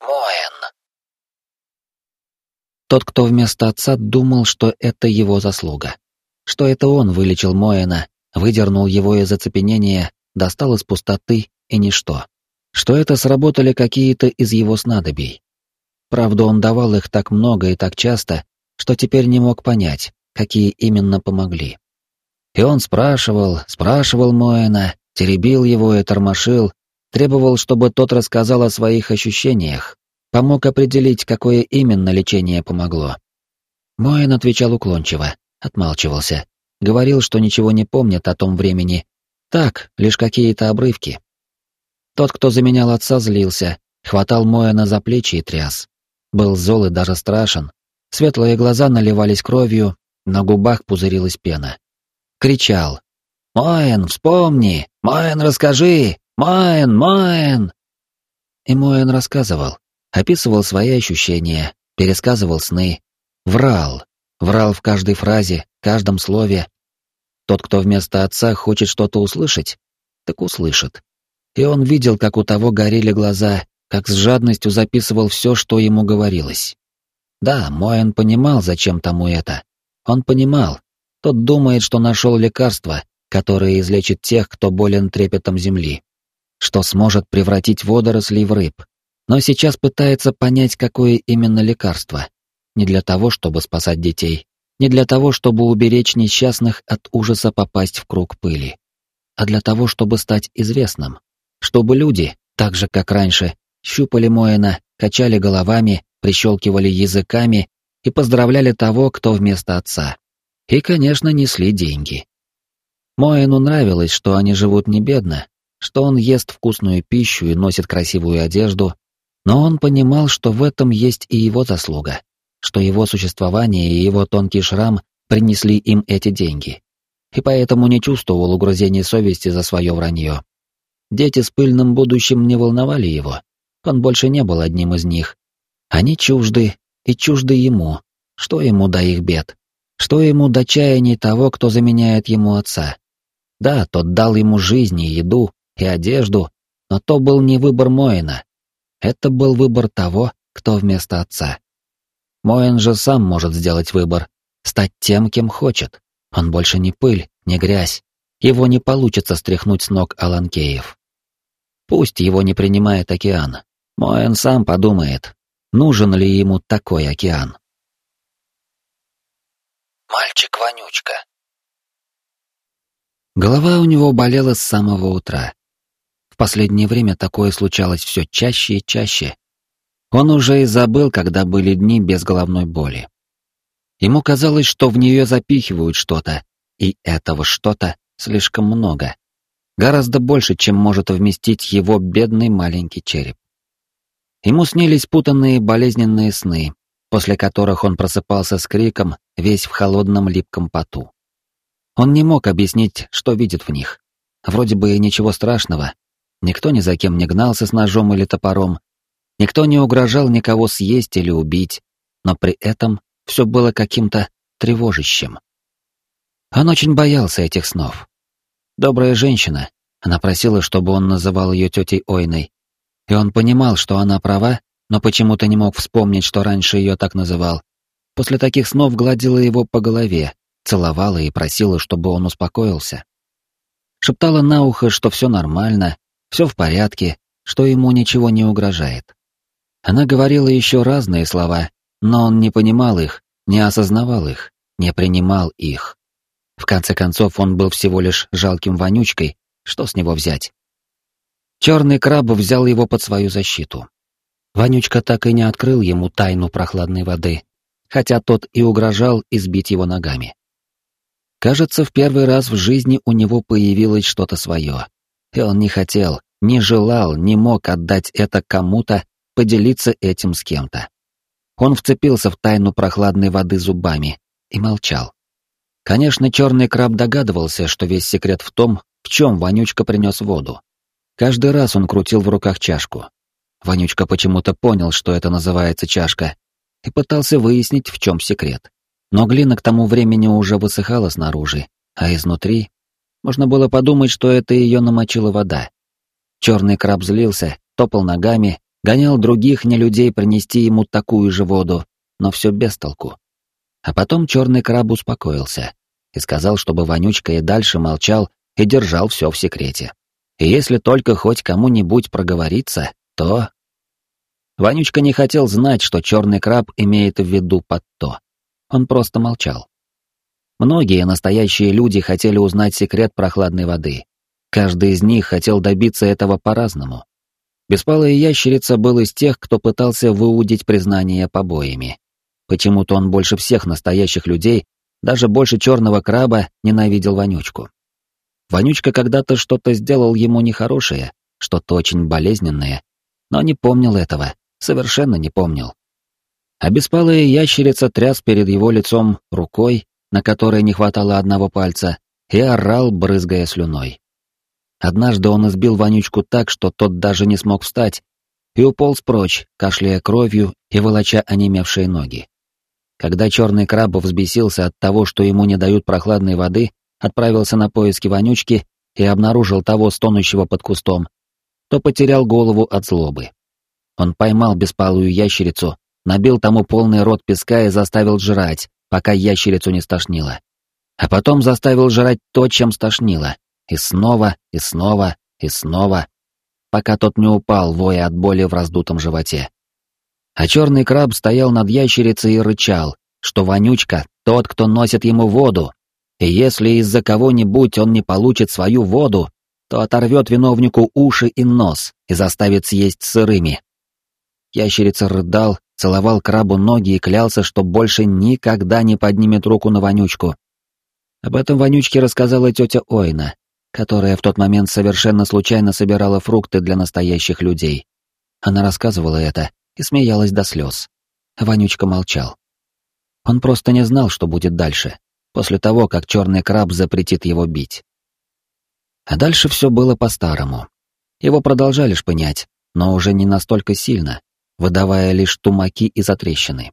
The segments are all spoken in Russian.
Моэн. Тот, кто вместо отца думал, что это его заслуга. Что это он вылечил Моэна, выдернул его из оцепенения, достал из пустоты и ничто. Что это сработали какие-то из его снадобий. Правда, он давал их так много и так часто, что теперь не мог понять, какие именно помогли. И он спрашивал, спрашивал Моэна, теребил его и тормошил, требовал, чтобы тот рассказал о своих ощущениях, помог определить, какое именно лечение помогло. Моэн отвечал уклончиво, отмалчивался, говорил, что ничего не помнит о том времени, так, лишь какие-то обрывки. Тот, кто заменял отца, злился, хватал Моэна за плечи и тряс. Был зол и даже страшен. Светлые глаза наливались кровью, на губах пузырилась пена. Кричал. «Моэн, вспомни! Моэн, расскажи! Моэн, Моэн!» И Моэн рассказывал, описывал свои ощущения, пересказывал сны, врал, врал в каждой фразе, каждом слове. Тот, кто вместо отца хочет что-то услышать, так услышит. И он видел, как у того горели глаза, как с жадностью записывал все, что ему говорилось. Да, Моэн понимал, зачем тому это. Он понимал. Тот думает, что нашел лекарство, которое излечит тех, кто болен трепетом земли. Что сможет превратить водоросли в рыб. Но сейчас пытается понять, какое именно лекарство. Не для того, чтобы спасать детей, не для того, чтобы уберечь несчастных от ужаса попасть в круг пыли, а для того, чтобы стать известным. Чтобы люди, так же как раньше, щупали Моэна, качали головами, прищелкивали языками и поздравляли того, кто вместо отца. И, конечно, несли деньги. Моэну нравилось, что они живут не бедно, что он ест вкусную пищу и носит красивую одежду, но он понимал, что в этом есть и его заслуга, что его существование и его тонкий шрам принесли им эти деньги, и поэтому не чувствовал угрызений совести за свое вранье. Дети с пыльным будущим не волновали его, он больше не был одним из них. Они чужды, и чужды ему. Что ему до их бед? Что ему до чаяний того, кто заменяет ему отца? Да, тот дал ему жизнь и еду, и одежду, но то был не выбор Моина. Это был выбор того, кто вместо отца. Моин же сам может сделать выбор, стать тем, кем хочет. Он больше не пыль, не грязь. Его не получится стряхнуть с ног Аланкеев. Пусть его не принимает океан. Моэн сам подумает, нужен ли ему такой океан. Мальчик-вонючка. Голова у него болела с самого утра. В последнее время такое случалось все чаще и чаще. Он уже и забыл, когда были дни без головной боли. Ему казалось, что в нее запихивают что-то, и этого что-то слишком много. Гораздо больше, чем может вместить его бедный маленький череп. Ему снились путанные болезненные сны, после которых он просыпался с криком, весь в холодном липком поту. Он не мог объяснить, что видит в них. Вроде бы и ничего страшного. Никто ни за кем не гнался с ножом или топором. Никто не угрожал никого съесть или убить, но при этом все было каким-то тревожащим. Он очень боялся этих снов. Добрая женщина, она просила, чтобы он называл ее тетей Ойной, и он понимал, что она права, но почему-то не мог вспомнить, что раньше ее так называл. После таких снов гладила его по голове, целовала и просила, чтобы он успокоился. Шептала на ухо, что все нормально, все в порядке, что ему ничего не угрожает. Она говорила еще разные слова, но он не понимал их, не осознавал их, не принимал их. В конце концов, он был всего лишь жалким вонючкой, что с него взять? Черный краб взял его под свою защиту. Вонючка так и не открыл ему тайну прохладной воды, хотя тот и угрожал избить его ногами. Кажется, в первый раз в жизни у него появилось что-то свое, и он не хотел, не желал, не мог отдать это кому-то, поделиться этим с кем-то. Он вцепился в тайну прохладной воды зубами и молчал. Конечно, черный краб догадывался, что весь секрет в том, в чем вонючка принес воду. Каждый раз он крутил в руках чашку. Вонючка почему-то понял, что это называется чашка, и пытался выяснить, в чем секрет. Но глина к тому времени уже высыхала снаружи, а изнутри можно было подумать, что это ее намочила вода. Черный краб злился, топал ногами, Гонял других нелюдей принести ему такую же воду, но все без толку. А потом черный краб успокоился и сказал, чтобы Вонючка и дальше молчал и держал все в секрете. И если только хоть кому-нибудь проговориться, то... Вонючка не хотел знать, что черный краб имеет в виду под то. Он просто молчал. Многие настоящие люди хотели узнать секрет прохладной воды. Каждый из них хотел добиться этого по-разному. Беспалая ящерица был из тех, кто пытался выудить признание побоями. Почему-то он больше всех настоящих людей, даже больше черного краба, ненавидел Вонючку. Вонючка когда-то что-то сделал ему нехорошее, что-то очень болезненное, но не помнил этого, совершенно не помнил. А беспалая ящерица тряс перед его лицом рукой, на которой не хватало одного пальца, и орал, брызгая слюной. Однажды он избил Вонючку так, что тот даже не смог встать, и уполз прочь, кашляя кровью и волоча онемевшие ноги. Когда черный краб взбесился от того, что ему не дают прохладной воды, отправился на поиски Вонючки и обнаружил того стонущего под кустом, то потерял голову от злобы. Он поймал беспалую ящерицу, набил тому полный рот песка и заставил жрать, пока ящерицу не стошнило. А потом заставил жрать то, чем стошнило. И снова, и снова, и снова, пока тот не упал, воя от боли в раздутом животе. А черный краб стоял над ящерицей и рычал, что вонючка — тот, кто носит ему воду, и если из-за кого-нибудь он не получит свою воду, то оторвет виновнику уши и нос и заставит съесть сырыми. Ящерица рыдал, целовал крабу ноги и клялся, что больше никогда не поднимет руку на вонючку. Об этом вонючке рассказала тетя Ойна, которая в тот момент совершенно случайно собирала фрукты для настоящих людей. Она рассказывала это и смеялась до слез. Вонючка молчал. Он просто не знал, что будет дальше, после того, как черный краб запретит его бить. А дальше все было по-старому. Его продолжали шпынять, но уже не настолько сильно, выдавая лишь тумаки и затрещины.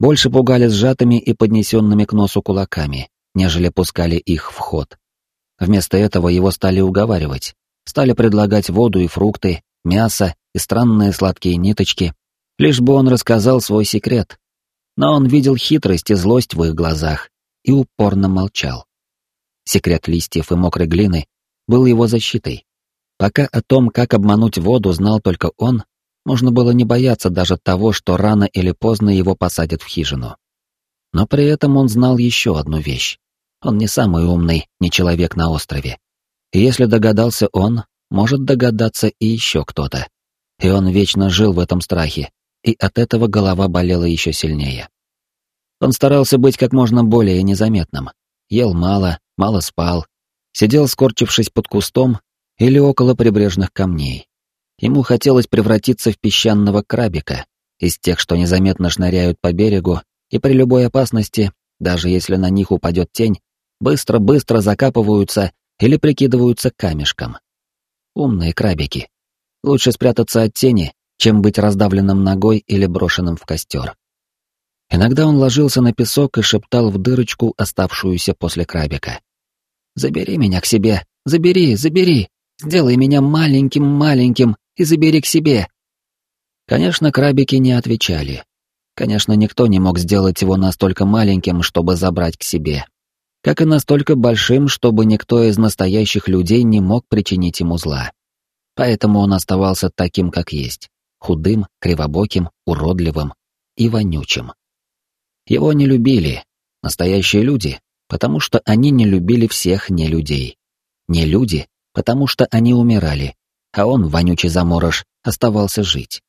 Больше пугали сжатыми и поднесенными к носу кулаками, нежели пускали их в ход. Вместо этого его стали уговаривать, стали предлагать воду и фрукты, мясо и странные сладкие ниточки, лишь бы он рассказал свой секрет. Но он видел хитрость и злость в их глазах и упорно молчал. Секрет листьев и мокрой глины был его защитой. Пока о том, как обмануть воду, знал только он, можно было не бояться даже того, что рано или поздно его посадят в хижину. Но при этом он знал еще одну вещь. Он не самый умный, не человек на острове. И если догадался он, может догадаться и еще кто-то. И он вечно жил в этом страхе, и от этого голова болела еще сильнее. Он старался быть как можно более незаметным. Ел мало, мало спал, сидел скорчившись под кустом или около прибрежных камней. Ему хотелось превратиться в песчаного крабика, из тех, что незаметно шныряют по берегу, и при любой опасности, даже если на них упадет тень, быстро-быстро закапываются или прикидываются камешком. Умные крабики. Лучше спрятаться от тени, чем быть раздавленным ногой или брошенным в костер. Иногда он ложился на песок и шептал в дырочку, оставшуюся после крабика. «Забери меня к себе! Забери, забери! Сделай меня маленьким-маленьким, и забери к себе». Конечно, крабики не отвечали. Конечно, никто не мог сделать его настолько маленьким, чтобы забрать к себе. Как и настолько большим, чтобы никто из настоящих людей не мог причинить ему зла. Поэтому он оставался таким, как есть. Худым, кривобоким, уродливым и вонючим. Его не любили, настоящие люди, потому что они не любили всех не людей. Не люди, потому что они умирали, а он, вонючий заморож, оставался жить.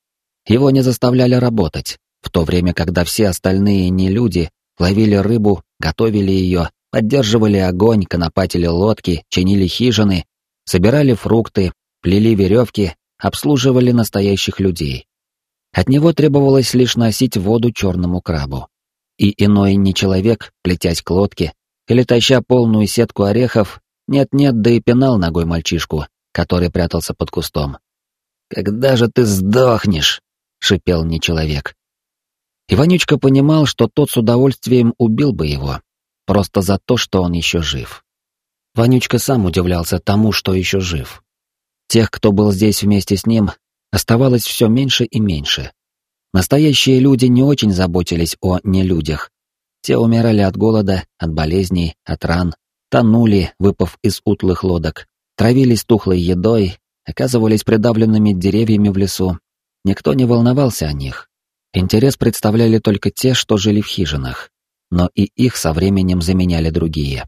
Его не заставляли работать, в то время, когда все остальные не люди ловили рыбу, готовили ее, поддерживали огонь, конопатили лодки, чинили хижины, собирали фрукты, плели веревки, обслуживали настоящих людей. От него требовалось лишь носить воду черному крабу. И иной не человек, плетясь к лодке или таща полную сетку орехов, нет-нет, да и пинал ногой мальчишку, который прятался под кустом. «Когда же ты сдохнешь?» — шипел не человек. И Вонючка понимал, что тот с удовольствием убил бы его, просто за то, что он еще жив. Вонючка сам удивлялся тому, что еще жив. Тех, кто был здесь вместе с ним, оставалось все меньше и меньше. Настоящие люди не очень заботились о нелюдях. Те умирали от голода, от болезней, от ран, тонули, выпав из утлых лодок, травились тухлой едой, оказывались придавленными деревьями в лесу. Никто не волновался о них. Интерес представляли только те, что жили в хижинах, но и их со временем заменяли другие.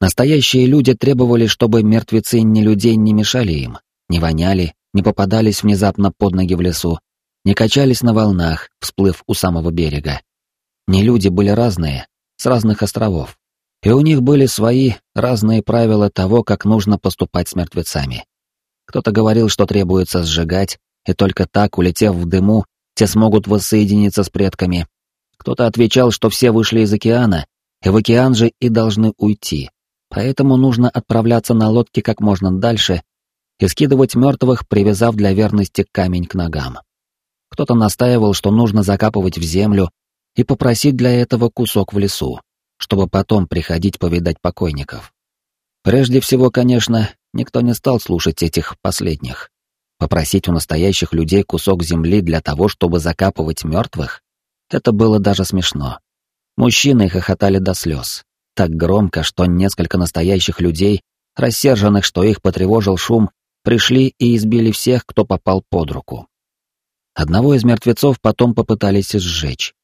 Настоящие люди требовали, чтобы мертвецы не людей не мешали им, не воняли, не попадались внезапно под ноги в лесу, не качались на волнах, всплыв у самого берега. Не люди были разные, с разных островов. И у них были свои разные правила того, как нужно поступать с мертвецами. Кто-то говорил, что требуется сжигать, и только так, улетев в дыму, те смогут воссоединиться с предками. Кто-то отвечал, что все вышли из океана, и в океан же и должны уйти. Поэтому нужно отправляться на лодке как можно дальше и скидывать мертвых, привязав для верности камень к ногам. Кто-то настаивал, что нужно закапывать в землю и попросить для этого кусок в лесу, чтобы потом приходить повидать покойников. Прежде всего, конечно, никто не стал слушать этих последних. Попросить у настоящих людей кусок земли для того, чтобы закапывать мертвых? Это было даже смешно. Мужчины хохотали до слез. Так громко, что несколько настоящих людей, рассерженных, что их потревожил шум, пришли и избили всех, кто попал под руку. Одного из мертвецов потом попытались сжечь.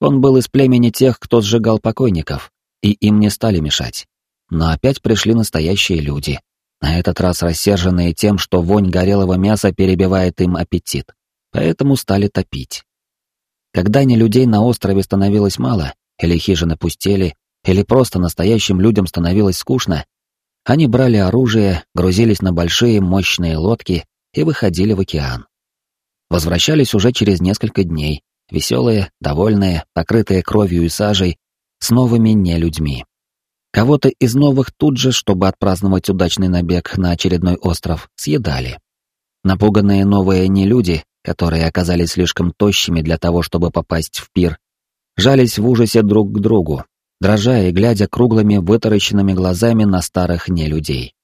Он был из племени тех, кто сжигал покойников, и им не стали мешать. Но опять пришли настоящие люди, на этот раз рассерженные тем, что вонь горелого мяса перебивает им аппетит, поэтому стали топить. Когда не людей на острове становилось мало, или хижины пустели, или просто настоящим людям становилось скучно, они брали оружие, грузились на большие мощные лодки и выходили в океан. Возвращались уже через несколько дней, веселые, довольные, покрытые кровью и сажей, с новыми нелюдьми. Кого-то из новых тут же, чтобы отпраздновать удачный набег на очередной остров, съедали. Напуганные новые нелюди, которые оказались слишком тощими для того, чтобы попасть в пир, жались в ужасе друг к другу, дрожа и глядя круглыми вытаращенными глазами на старых нелюдей.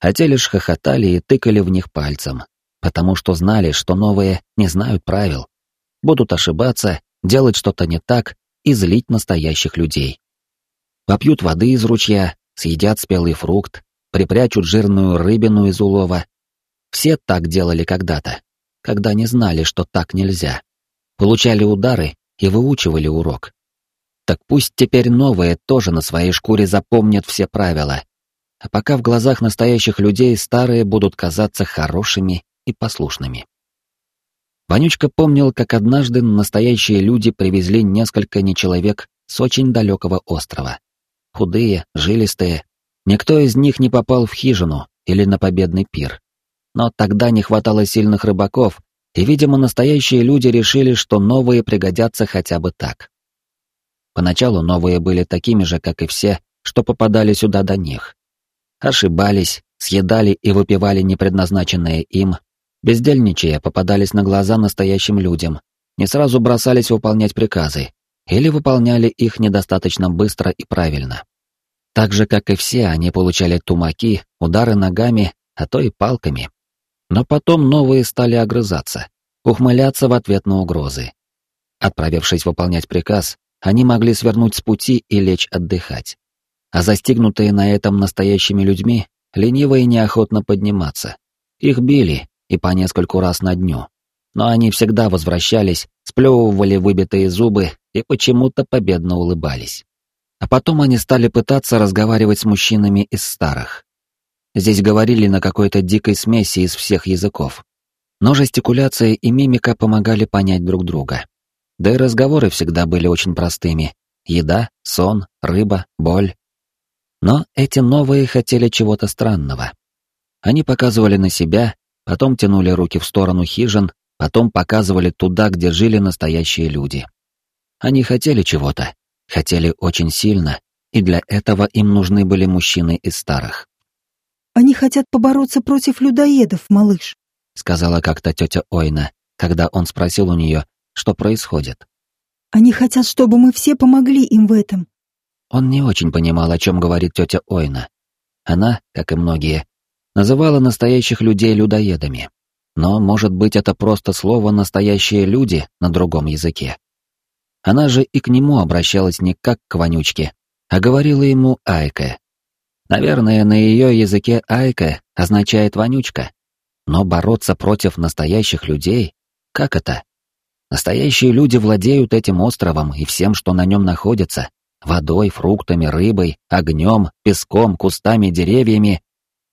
А те лишь хохотали и тыкали в них пальцем, потому что знали, что новые не знают правил, будут ошибаться, делать что-то не так и злить настоящих людей. Попьют воды из ручья, съедят спелый фрукт, припрячут жирную рыбину из улова. Все так делали когда-то, когда не знали, что так нельзя. Получали удары и выучивали урок. Так пусть теперь новые тоже на своей шкуре запомнят все правила. А пока в глазах настоящих людей старые будут казаться хорошими и послушными. Вонючка помнил, как однажды настоящие люди привезли несколько нечеловек с очень далекого острова. Худые, жилистые. Никто из них не попал в хижину или на победный пир. Но тогда не хватало сильных рыбаков, и, видимо, настоящие люди решили, что новые пригодятся хотя бы так. Поначалу новые были такими же, как и все, что попадали сюда до них. Ошибались, съедали и выпивали непредназначенное им, бездельничая попадались на глаза настоящим людям, не сразу бросались выполнять приказы, или выполняли их недостаточно быстро и правильно. Так же, как и все, они получали тумаки, удары ногами, а то и палками. Но потом новые стали огрызаться, ухмыляться в ответ на угрозы. Отправившись выполнять приказ, они могли свернуть с пути и лечь отдыхать. А застигнутые на этом настоящими людьми, ленивые неохотно подниматься. Их били, и по нескольку раз на дню. Но они всегда возвращались, сплевывали выбитые зубы и почему-то победно улыбались. А потом они стали пытаться разговаривать с мужчинами из старых. Здесь говорили на какой-то дикой смеси из всех языков. Но жестикуляция и мимика помогали понять друг друга. Да и разговоры всегда были очень простыми. Еда, сон, рыба, боль. Но эти новые хотели чего-то странного. Они показывали на себя, потом тянули руки в сторону хижин, потом показывали туда, где жили настоящие люди. Они хотели чего-то, хотели очень сильно, и для этого им нужны были мужчины из старых. «Они хотят побороться против людоедов, малыш», — сказала как-то тетя Ойна, когда он спросил у нее, что происходит. «Они хотят, чтобы мы все помогли им в этом». Он не очень понимал, о чем говорит тетя Ойна. Она, как и многие, называла настоящих людей людоедами. но, может быть, это просто слово «настоящие люди» на другом языке. Она же и к нему обращалась не как к вонючке, а говорила ему «айка». Наверное, на ее языке «айка» означает «вонючка». Но бороться против настоящих людей — как это? Настоящие люди владеют этим островом и всем, что на нем находится, водой, фруктами, рыбой, огнем, песком, кустами, деревьями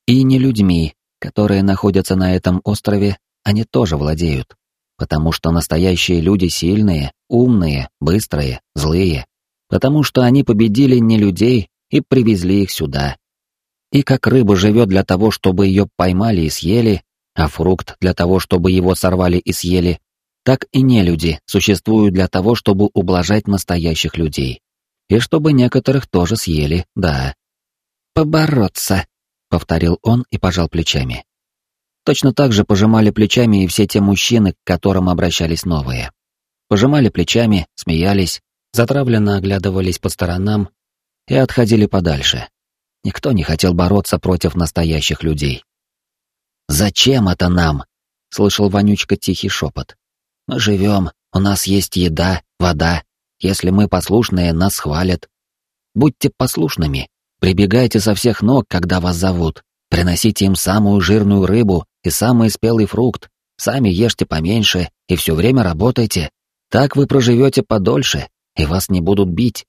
и не людьми, которые находятся на этом острове, они тоже владеют. Потому что настоящие люди сильные, умные, быстрые, злые. Потому что они победили не людей и привезли их сюда. И как рыба живет для того, чтобы ее поймали и съели, а фрукт для того, чтобы его сорвали и съели, так и не люди существуют для того, чтобы ублажать настоящих людей. И чтобы некоторых тоже съели, да. «Побороться», — повторил он и пожал плечами. Точно так же пожимали плечами и все те мужчины, к которым обращались новые. Пожимали плечами, смеялись, затравленно оглядывались по сторонам и отходили подальше. Никто не хотел бороться против настоящих людей. «Зачем это нам?» — слышал Вонючка тихий шепот. «Мы живем, у нас есть еда, вода, если мы послушные, нас хвалят. Будьте послушными, прибегайте со всех ног, когда вас зовут, приносите им самую жирную рыбу и самый спелый фрукт, сами ешьте поменьше и все время работайте. Так вы проживете подольше, и вас не будут бить.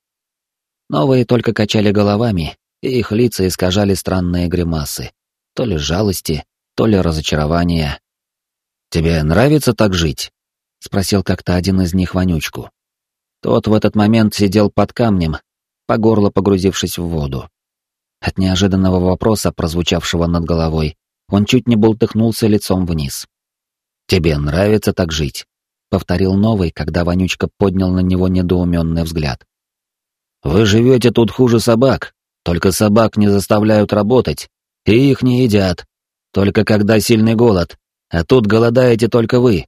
Новые только качали головами, и их лица искажали странные гримасы. То ли жалости, то ли разочарования. «Тебе нравится так жить?» — спросил как-то один из них Вонючку. Тот в этот момент сидел под камнем, по горло погрузившись в воду. От неожиданного вопроса, прозвучавшего над головой, он чуть не болтыхнулся лицом вниз. «Тебе нравится так жить?» — повторил новый, когда Вонючка поднял на него недоуменный взгляд. «Вы живете тут хуже собак, только собак не заставляют работать, и их не едят, только когда сильный голод, а тут голодаете только вы».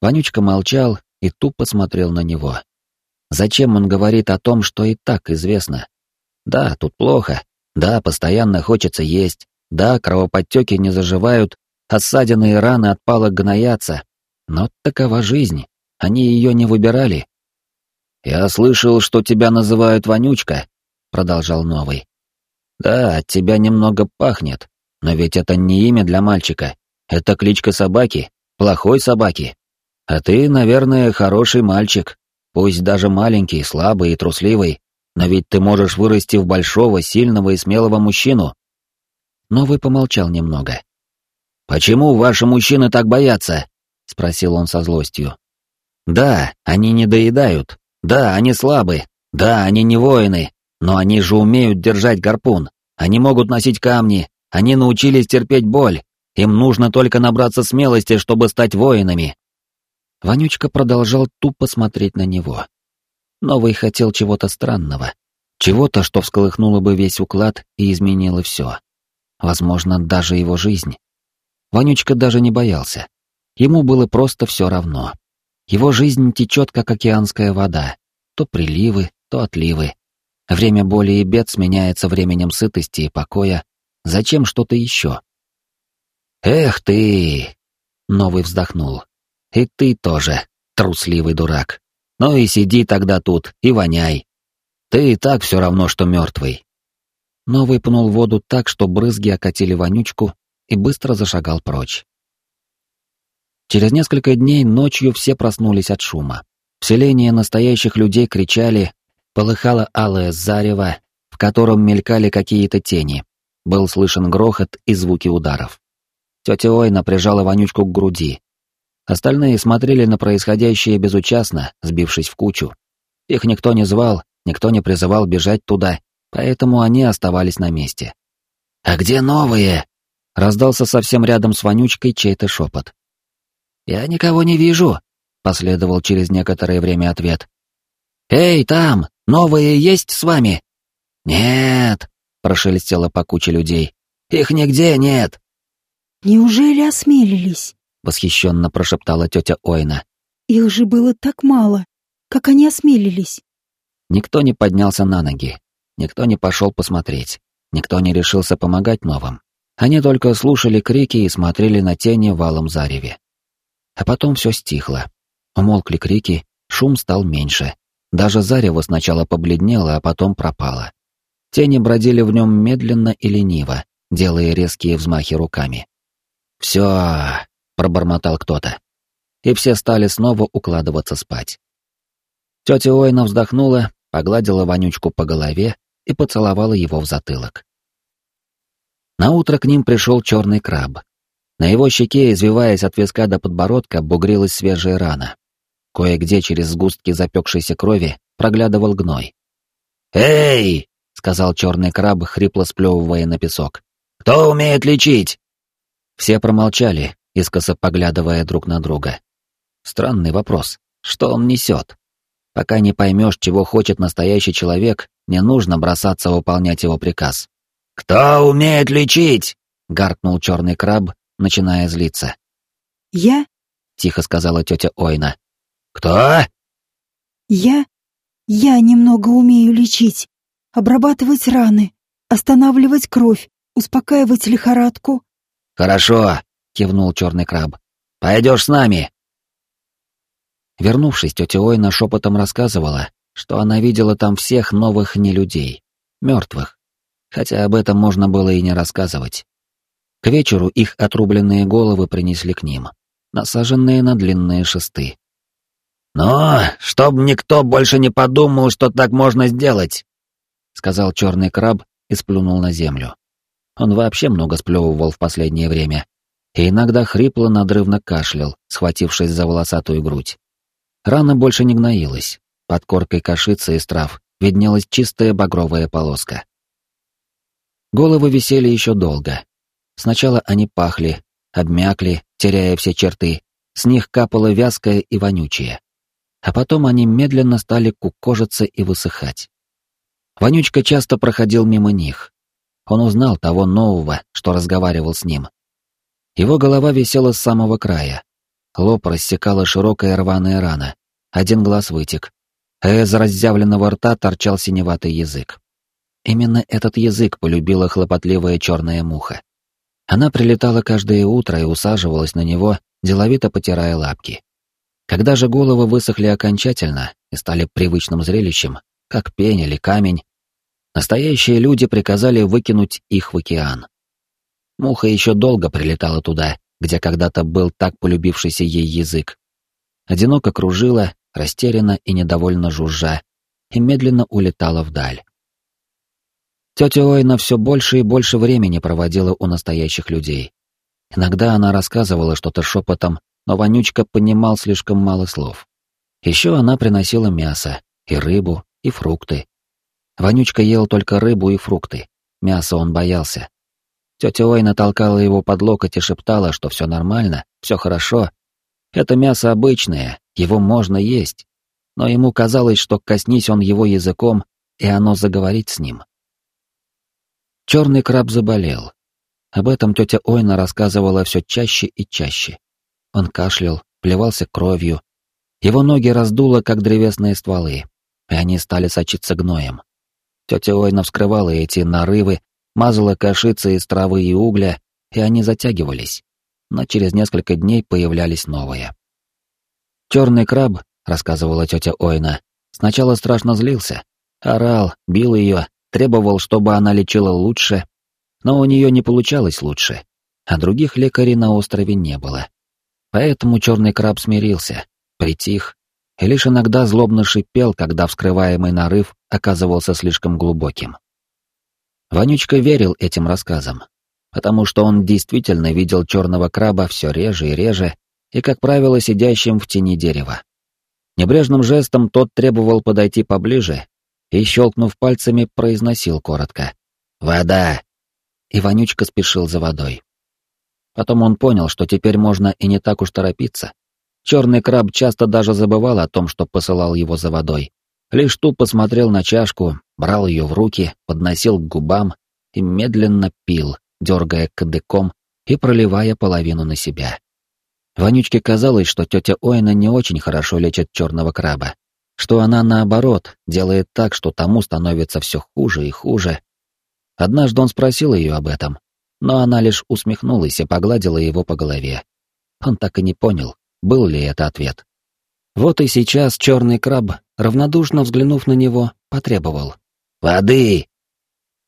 Вонючка молчал, и тупо смотрел на него. Зачем он говорит о том, что и так известно? Да, тут плохо. Да, постоянно хочется есть. Да, кровоподтеки не заживают, а ссадины и раны от палок гноятся. Но такова жизнь. Они ее не выбирали. «Я слышал, что тебя называют Вонючка», — продолжал Новый. «Да, от тебя немного пахнет, но ведь это не имя для мальчика. Это кличка собаки, плохой собаки. А ты, наверное, хороший мальчик, пусть даже маленький, слабый и трусливый, но ведь ты можешь вырасти в большого, сильного и смелого мужчину. Новый помолчал немного. «Почему ваши мужчины так боятся?» — спросил он со злостью. «Да, они не доедают. Да, они слабы. Да, они не воины. Но они же умеют держать гарпун. Они могут носить камни. Они научились терпеть боль. Им нужно только набраться смелости, чтобы стать воинами. Вонючка продолжал тупо смотреть на него. Новый хотел чего-то странного. Чего-то, что всколыхнуло бы весь уклад и изменило все. Возможно, даже его жизнь. Вонючка даже не боялся. Ему было просто все равно. Его жизнь течет, как океанская вода. То приливы, то отливы. Время боли и бед сменяется временем сытости и покоя. Зачем что-то еще? «Эх ты!» — Новый вздохнул. И ты тоже, трусливый дурак. Ну и сиди тогда тут и воняй. Ты и так все равно, что мертвый. Новый пнул воду так, что брызги окатили вонючку, и быстро зашагал прочь. Через несколько дней ночью все проснулись от шума. В селении настоящих людей кричали, полыхало алое зарево, в котором мелькали какие-то тени. Был слышен грохот и звуки ударов. Тетя Ойна прижала вонючку к груди, Остальные смотрели на происходящее безучастно, сбившись в кучу. Их никто не звал, никто не призывал бежать туда, поэтому они оставались на месте. «А где новые?» — раздался совсем рядом с вонючкой чей-то шепот. «Я никого не вижу», — последовал через некоторое время ответ. «Эй, там, новые есть с вами?» «Нет», — прошелестело по куче людей. «Их нигде нет». «Неужели осмелились?» восхищенно прошептала тетя Ойна. Их же было так мало. Как они осмелились? Никто не поднялся на ноги. Никто не пошел посмотреть. Никто не решился помогать новым. Они только слушали крики и смотрели на тени валом зареве. А потом все стихло. Умолкли крики, шум стал меньше. Даже зарево сначала побледнело, а потом пропало. Тени бродили в нем медленно и лениво, делая резкие взмахи руками. «Все!» — пробормотал кто-то. И все стали снова укладываться спать. Тетя Ойна вздохнула, погладила вонючку по голове и поцеловала его в затылок. На утро к ним пришел черный краб. На его щеке, извиваясь от виска до подбородка, бугрилась свежая рана. Кое-где через сгустки запекшейся крови проглядывал гной. «Эй!» — сказал черный краб, хрипло сплевывая на песок. «Кто умеет лечить?» Все промолчали, искоса поглядывая друг на друга. Странный вопрос. Что он несет? Пока не поймешь, чего хочет настоящий человек, не нужно бросаться выполнять его приказ. «Кто умеет лечить?» — гаркнул черный краб, начиная злиться. «Я?» — тихо сказала тетя Ойна. «Кто?» «Я? Я немного умею лечить, обрабатывать раны, останавливать кровь, успокаивать лихорадку». «Хорошо», — кивнул черный краб. «Пойдешь с нами». Вернувшись, тетя Ойна шепотом рассказывала, что она видела там всех новых нелюдей, мертвых, хотя об этом можно было и не рассказывать. К вечеру их отрубленные головы принесли к ним, насаженные на длинные шесты. «Но, чтоб никто больше не подумал, что так можно сделать», — сказал черный краб и сплюнул на землю. Он вообще много сплевывал в последнее время и иногда хрипло надрывно кашлял, схватившись за волосатую грудь. Рана больше не гноилась. Под коркой кашицы из трав виднелась чистая багровая полоска. Головы висели еще долго. Сначала они пахли, обмякли, теряя все черты, с них капало вязкое и вонючее а потом они медленно стали кукожиться и высыхать. Вонючка часто проходил мимо них. Он узнал того нового, что разговаривал с ним. Его голова висела с самого края. Лоб рассекала широкая рваная рана. Один глаз вытек. А из разъявленного рта торчал синеватый язык. Именно этот язык полюбила хлопотливая черная муха. Она прилетала каждое утро и усаживалась на него, деловито потирая лапки. Когда же головы высохли окончательно и стали привычным зрелищем, как пень или камень, настоящие люди приказали выкинуть их в океан. Муха еще долго прилетала туда, где когда-то был так полюбившийся ей язык. Одиноко кружила, растерянно и недовольно жужжа, и медленно улетала вдаль. Тетя Ойна все больше и больше времени проводила у настоящих людей. Иногда она рассказывала что-то шепотом но Вонючка понимал слишком мало слов. Еще она приносила мясо, и рыбу, и фрукты. Вонючка ел только рыбу и фрукты. Мясо он боялся. Тетя Ойна толкала его под локоть и шептала, что все нормально, все хорошо. Это мясо обычное, его можно есть. Но ему казалось, что коснись он его языком, и оно заговорит с ним. Черный краб заболел. Об этом тетя Ойна рассказывала все чаще и чаще. Он кашлял, плевался кровью. Его ноги раздуло, как древесные стволы, и они стали сочиться гноем. Тетя Ойна вскрывала эти нарывы, мазала кашицы из травы и угля, и они затягивались. Но через несколько дней появлялись новые. «Черный краб», — рассказывала тетя Ойна, — сначала страшно злился. Орал, бил ее, требовал, чтобы она лечила лучше, но у нее не получалось лучше, а других лекарей на острове не было. Поэтому черный краб смирился, притих, и лишь иногда злобно шипел, когда вскрываемый нарыв оказывался слишком глубоким. Вонючка верил этим рассказам, потому что он действительно видел черного краба все реже и реже, и, как правило, сидящим в тени дерева. Небрежным жестом тот требовал подойти поближе и, щелкнув пальцами, произносил коротко «Вода!» И Вонючка спешил за водой. Потом он понял, что теперь можно и не так уж торопиться. Черный краб часто даже забывал о том, что посылал его за водой. Лишь тупо смотрел на чашку, брал ее в руки, подносил к губам и медленно пил, дергая кадыком и проливая половину на себя. Вонючке казалось, что тетя Ойна не очень хорошо лечит черного краба, что она, наоборот, делает так, что тому становится все хуже и хуже. Однажды он спросил ее об этом, но она лишь усмехнулась и погладила его по голове. Он так и не понял, был ли это ответ. Вот и сейчас черный краб, равнодушно взглянув на него, потребовал. «Воды!»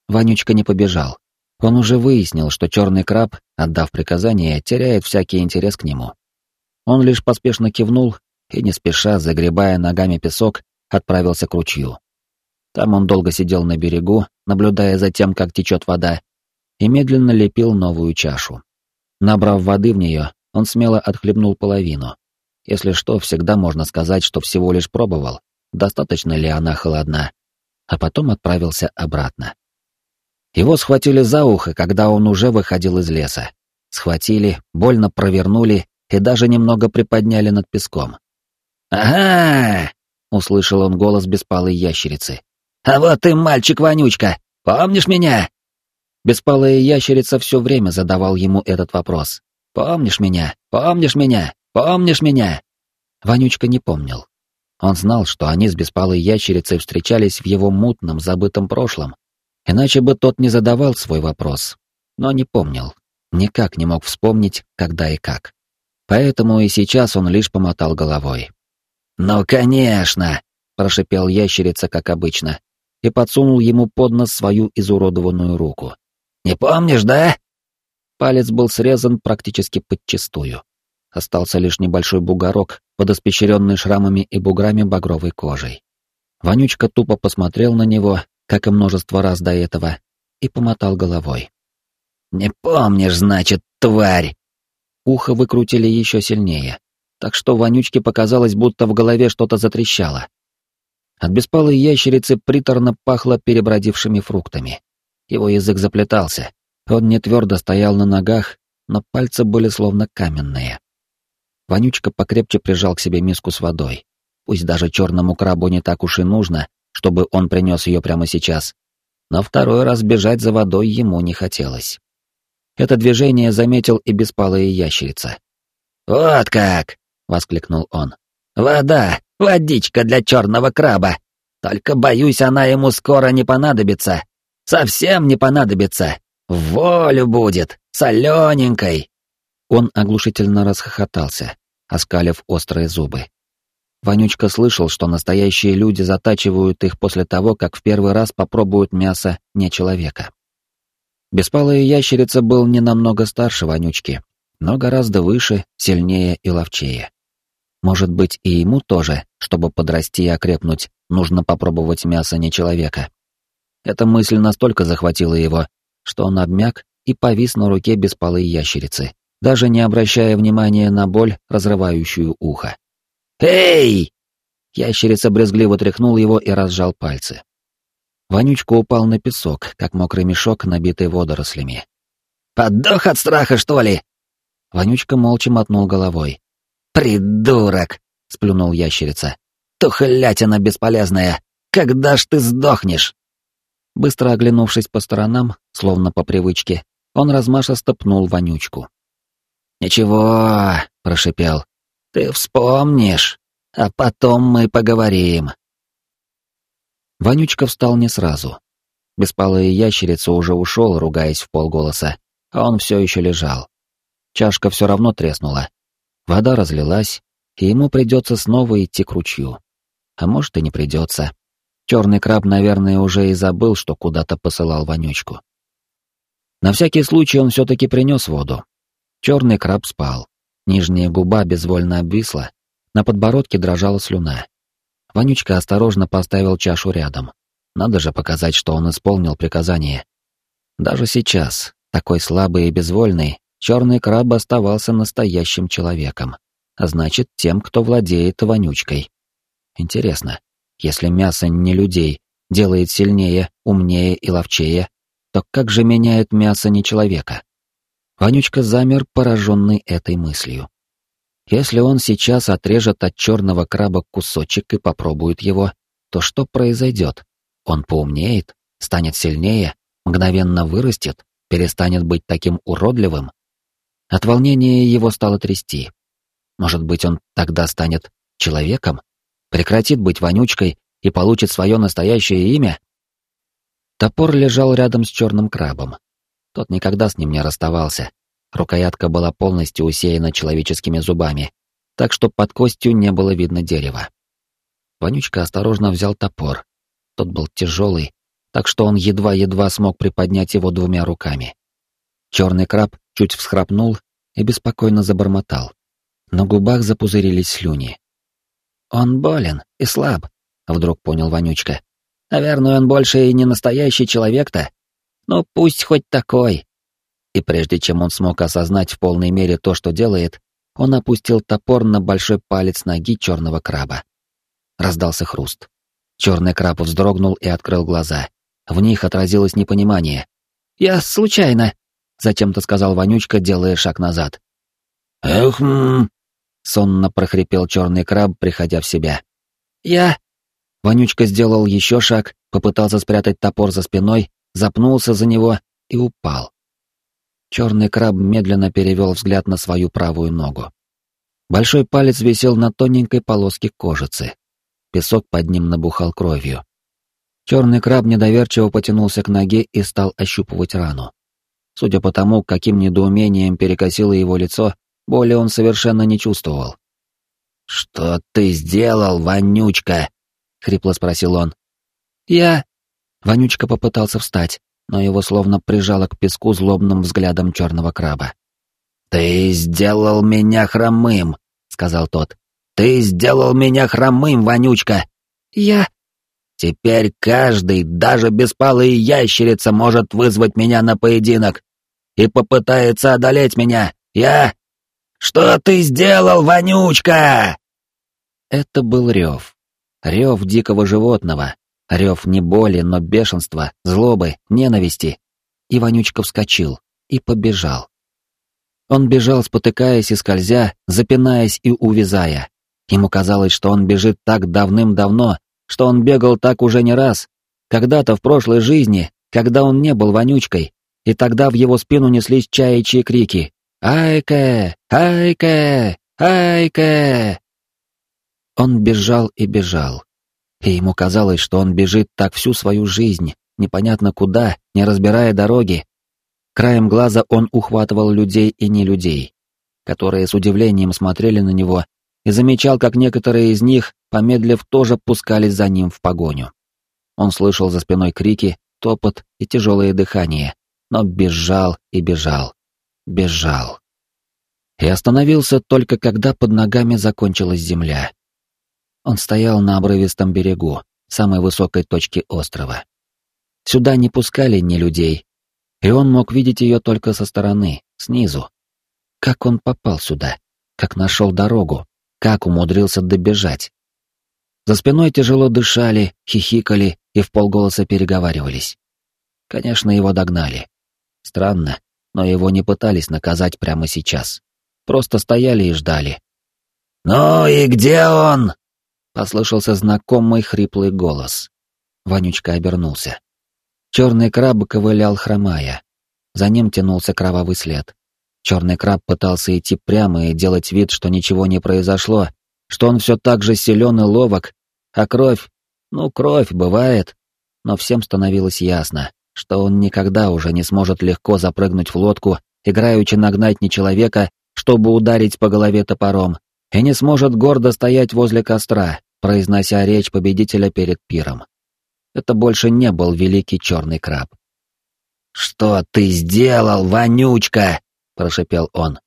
Вонючка не побежал. Он уже выяснил, что черный краб, отдав приказание, теряет всякий интерес к нему. Он лишь поспешно кивнул и, не спеша, загребая ногами песок, отправился к ручью. Там он долго сидел на берегу, наблюдая за тем, как течет вода, и медленно лепил новую чашу. Набрав воды в нее, он смело отхлебнул половину. Если что, всегда можно сказать, что всего лишь пробовал, достаточно ли она холодна, а потом отправился обратно. Его схватили за ухо, когда он уже выходил из леса. Схватили, больно провернули и даже немного приподняли над песком. «Ага!» — услышал он голос беспалой ящерицы. «А вот ты, мальчик-вонючка! Помнишь меня?» Беспалая ящерица все время задавал ему этот вопрос. «Помнишь меня? Помнишь меня? Помнишь меня?» Вонючка не помнил. Он знал, что они с беспалой ящерицей встречались в его мутном, забытом прошлом, Иначе бы тот не задавал свой вопрос, но не помнил, никак не мог вспомнить, когда и как. Поэтому и сейчас он лишь помотал головой. «Ну, конечно!» — прошипел ящерица, как обычно, и подсунул ему под нос свою изуродованную руку. «Не помнишь, да?» Палец был срезан практически подчистую. Остался лишь небольшой бугорок, подоспещренный шрамами и буграми багровой кожей. Вонючка тупо посмотрел на него как и множество раз до этого, и помотал головой. «Не помнишь, значит, тварь!» Ухо выкрутили еще сильнее, так что вонючке показалось, будто в голове что-то затрещало. От беспалой ящерицы приторно пахло перебродившими фруктами. Его язык заплетался, он не твердо стоял на ногах, но пальцы были словно каменные. Вонючка покрепче прижал к себе миску с водой. Пусть даже черному крабу не так уж и нужно, чтобы он принес ее прямо сейчас, но второй раз бежать за водой ему не хотелось. Это движение заметил и беспалая ящерица. «Вот как!» — воскликнул он. «Вода! Водичка для черного краба! Только, боюсь, она ему скоро не понадобится. Совсем не понадобится. В волю будет, солененькой!» Он оглушительно расхохотался, оскалив острые зубы. Вонючка слышал, что настоящие люди затачивают их после того, как в первый раз попробуют мясо не человека. Беспалая ящерица был не намного старше Вонючки, но гораздо выше, сильнее и ловчее. Может быть, и ему тоже, чтобы подрасти и окрепнуть, нужно попробовать мясо не человека. Эта мысль настолько захватила его, что он обмяк и повис на руке беспалой ящерицы, даже не обращая внимания на боль, разрывающую ухо. «Эй!» Ящерица брезгливо тряхнул его и разжал пальцы. Вонючка упал на песок, как мокрый мешок, набитый водорослями. «Поддох от страха, что ли?» Вонючка молча мотнул головой. «Придурок!» — сплюнул ящерица. «Тухлятина бесполезная! Когда ж ты сдохнешь?» Быстро оглянувшись по сторонам, словно по привычке, он размашисто пнул вонючку. «Ничего», — прошипел, ты вспомнишь, а потом мы поговорим. Вонючка встал не сразу. Беспалая ящерица уже ушел, ругаясь в полголоса, а он все еще лежал. Чашка все равно треснула. Вода разлилась, и ему придется снова идти к ручью. А может и не придется. Черный краб, наверное, уже и забыл, что куда-то посылал вонючку. На всякий случай он все-таки принес воду. Черный краб спал. Нижняя губа безвольно обвисла, на подбородке дрожала слюна. Вонючка осторожно поставил чашу рядом. Надо же показать, что он исполнил приказание. Даже сейчас, такой слабый и безвольный, черный краб оставался настоящим человеком, а значит, тем, кто владеет вонючкой. Интересно, если мясо не людей делает сильнее, умнее и ловчее, то как же меняет мясо не человека? Вонючка замер, пораженный этой мыслью. Если он сейчас отрежет от черного краба кусочек и попробует его, то что произойдет? Он поумнеет, станет сильнее, мгновенно вырастет, перестанет быть таким уродливым. От волнения его стало трясти. Может быть, он тогда станет человеком? Прекратит быть вонючкой и получит свое настоящее имя? Топор лежал рядом с черным крабом. Тот никогда с ним не расставался. Рукоятка была полностью усеяна человеческими зубами, так что под костью не было видно дерева. Вонючка осторожно взял топор. Тот был тяжелый, так что он едва-едва смог приподнять его двумя руками. Черный краб чуть всхрапнул и беспокойно забормотал. На губах запузырились слюни. «Он болен и слаб», — вдруг понял Вонючка. «Наверное, он больше и не настоящий человек-то. Ну, пусть хоть такой». И прежде чем он смог осознать в полной мере то, что делает, он опустил топор на большой палец ноги черного краба. Раздался хруст. Черный краб вздрогнул и открыл глаза. В них отразилось непонимание. «Я случайно», — затем-то сказал Вонючка, делая шаг назад. «Эх, м сонно прохрипел черный краб, приходя в себя. «Я...» Вонючка сделал еще шаг, попытался спрятать топор за спиной, запнулся за него и упал. Черный краб медленно перевел взгляд на свою правую ногу. Большой палец висел на тоненькой полоске кожицы. Песок под ним набухал кровью. Черный краб недоверчиво потянулся к ноге и стал ощупывать рану. Судя по тому, каким недоумением перекосило его лицо, боли он совершенно не чувствовал. «Что ты сделал, Вонючка?» — хрипло спросил он. «Я...» Вонючка попытался встать, но его словно прижало к песку злобным взглядом черного краба. «Ты сделал меня хромым», — сказал тот. «Ты сделал меня хромым, Вонючка!» «Я...» «Теперь каждый, даже беспалый ящерица, может вызвать меня на поединок и попытается одолеть меня. Я...» «Что ты сделал, Вонючка?» Это был рев. Рев дикого животного. Рев не боли, но бешенства, злобы, ненависти. И Вонючка вскочил и побежал. Он бежал, спотыкаясь и скользя, запинаясь и увязая. Ему казалось, что он бежит так давным-давно, что он бегал так уже не раз. Когда-то в прошлой жизни, когда он не был вонючкой, и тогда в его спину неслись чаячьи крики «Айке! Айке! Айке!» Он бежал и бежал. И ему казалось, что он бежит так всю свою жизнь, непонятно куда, не разбирая дороги. Краем глаза он ухватывал людей и не людей, которые с удивлением смотрели на него и замечал, как некоторые из них, помедлив, тоже пускались за ним в погоню. Он слышал за спиной крики, топот и тяжелое дыхание, но бежал и бежал, бежал. И остановился только когда под ногами закончилась земля. Он стоял на обрывистом берегу, самой высокой точки острова. Сюда не пускали ни людей, и он мог видеть ее только со стороны, снизу. Как он попал сюда? Как нашел дорогу? Как умудрился добежать? За спиной тяжело дышали, хихикали и в полголоса переговаривались. Конечно, его догнали. Странно, но его не пытались наказать прямо сейчас. Просто стояли и ждали. «Ну и где он?» — послышался знакомый хриплый голос. Вонючка обернулся. Черный краб ковылял, хромая. За ним тянулся кровавый след. Черный краб пытался идти прямо и делать вид, что ничего не произошло, что он все так же силен и ловок, а кровь, ну, кровь бывает, но всем становилось ясно, что он никогда уже не сможет легко запрыгнуть в лодку, играючи нагнать не человека, чтобы ударить по голове топором, и не сможет гордо стоять возле костра, произнося речь победителя перед пиром. Это больше не был великий черный краб. «Что ты сделал, вонючка?» прошепел он.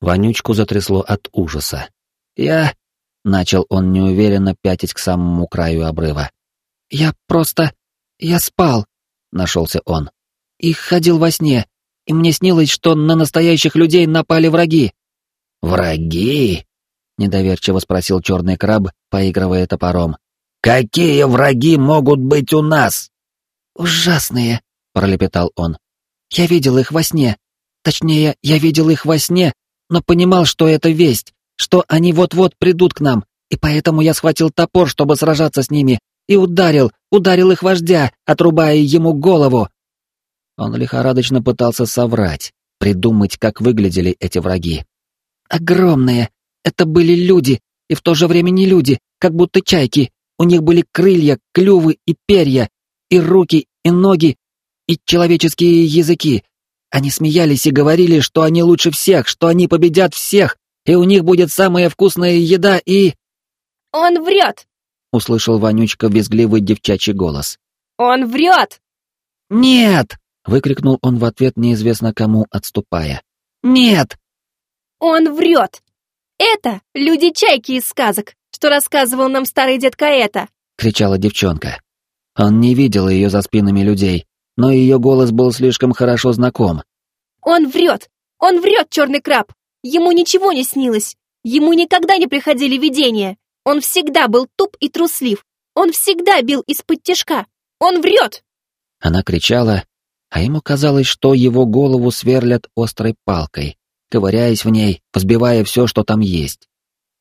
Вонючку затрясло от ужаса. «Я...» — начал он неуверенно пятить к самому краю обрыва. «Я просто... я спал», — нашелся он. «И ходил во сне, и мне снилось, что на настоящих людей напали враги». «Враги?» — недоверчиво спросил черный краб, поигрывая топором. «Какие враги могут быть у нас?» «Ужасные», — пролепетал он. «Я видел их во сне, Точнее, я видел их во сне, но понимал, что это весть, что они вот-вот придут к нам, и поэтому я схватил топор, чтобы сражаться с ними, и ударил, ударил их вождя, отрубая ему голову. Он лихорадочно пытался соврать, придумать, как выглядели эти враги. Огромные. Это были люди, и в то же время не люди, как будто чайки. У них были крылья, клювы и перья, и руки, и ноги, и человеческие языки, Они смеялись и говорили, что они лучше всех, что они победят всех, и у них будет самая вкусная еда и...» «Он врет!» — услышал Вонючка визгливый девчачий голос. «Он врет!» «Нет!» — выкрикнул он в ответ неизвестно кому, отступая. «Нет!» «Он врет! Это люди-чайки из сказок, что рассказывал нам старый дед Каэта!» — кричала девчонка. Он не видел ее за спинами людей, но ее голос был слишком хорошо знаком. «Он врет! Он врет, черный краб! Ему ничего не снилось! Ему никогда не приходили видения! Он всегда был туп и труслив! Он всегда бил из-под тяжка! Он врет!» Она кричала, а ему казалось, что его голову сверлят острой палкой, ковыряясь в ней, взбивая все, что там есть.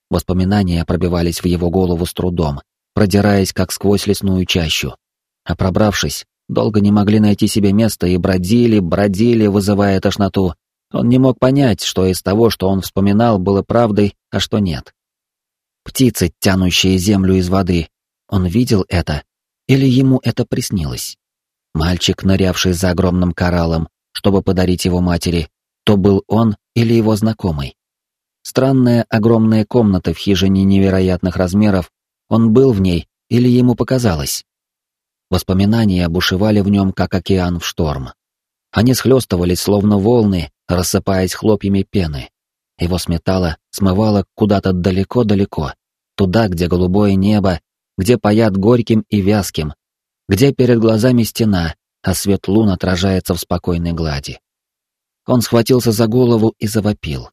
Воспоминания пробивались в его голову с трудом, продираясь как сквозь лесную чащу. А пробравшись, долго не могли найти себе места и бродили, бродили, вызывая тошноту. Он не мог понять, что из того, что он вспоминал, было правдой, а что нет. Птицы, тянущие землю из воды. Он видел это? Или ему это приснилось? Мальчик, нырявший за огромным кораллом, чтобы подарить его матери, то был он или его знакомый. Странная огромная комната в хижине невероятных размеров, он был в ней или ему показалось? Воспоминания бушевали в нем, как океан в шторм. Они схлестывались, словно волны, рассыпаясь хлопьями пены. Его сметало, смывало куда-то далеко-далеко, туда, где голубое небо, где паят горьким и вязким, где перед глазами стена, а свет лун отражается в спокойной глади. Он схватился за голову и завопил.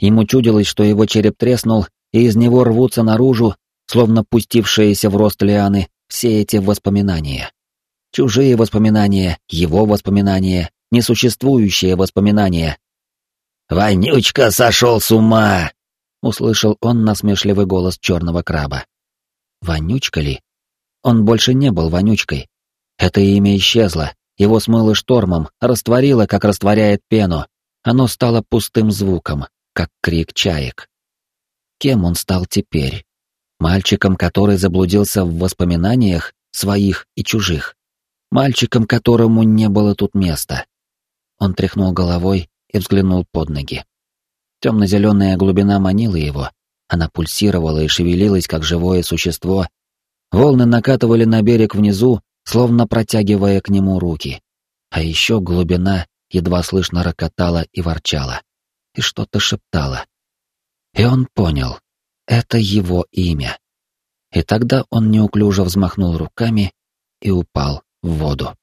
Ему чудилось, что его череп треснул, и из него рвутся наружу, словно пустившиеся в рост лианы, все эти воспоминания. Чужие воспоминания, его воспоминания, несуществующие воспоминания. «Вонючка сошел с ума!» — услышал он насмешливый голос черного краба. «Вонючка ли?» Он больше не был вонючкой. Это имя исчезло, его смыло штормом, растворило, как растворяет пену. Оно стало пустым звуком, как крик чаек. Кем он стал теперь? Мальчиком, который заблудился в воспоминаниях своих и чужих. Мальчиком, которому не было тут места. Он тряхнул головой и взглянул под ноги. Темно-зеленая глубина манила его. Она пульсировала и шевелилась, как живое существо. Волны накатывали на берег внизу, словно протягивая к нему руки. А еще глубина едва слышно рокотала и ворчала. И что-то шептала. И он понял. Это его имя. И тогда он неуклюже взмахнул руками и упал в воду.